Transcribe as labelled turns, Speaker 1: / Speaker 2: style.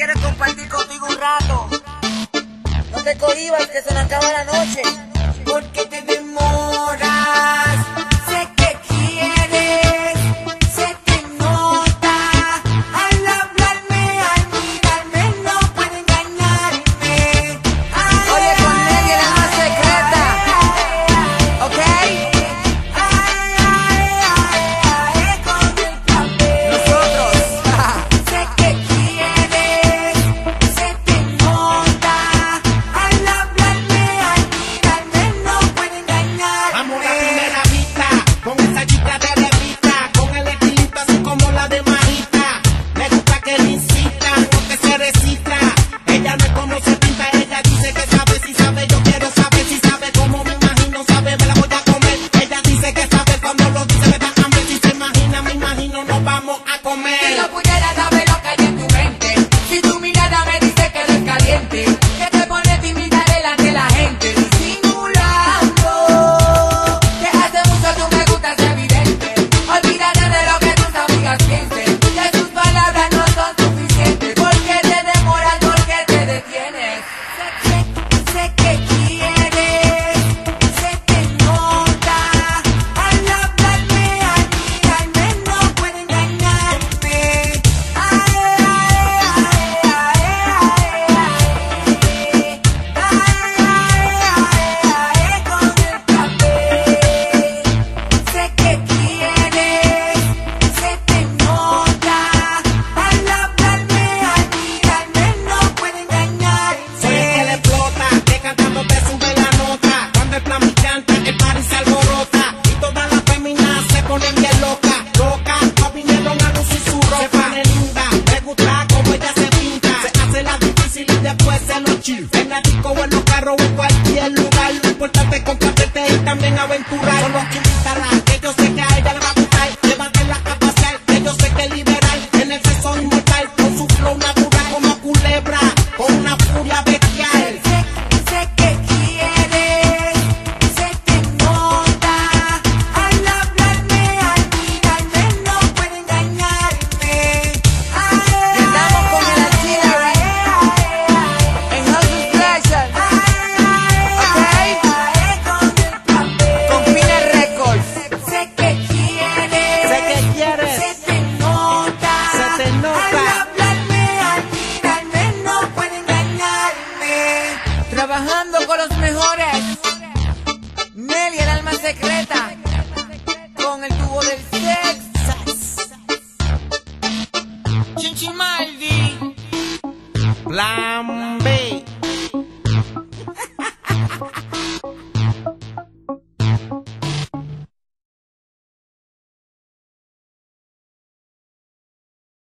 Speaker 1: quiere compartir contigo un rato. No te cohibas que se nos acaba la noche. Porque te And I
Speaker 2: Fanático a lo
Speaker 1: Gozando con
Speaker 2: los
Speaker 1: mejores. Nelly, el alma secreta. Con el tubo del
Speaker 2: sexo. Chichimaldi. Blam.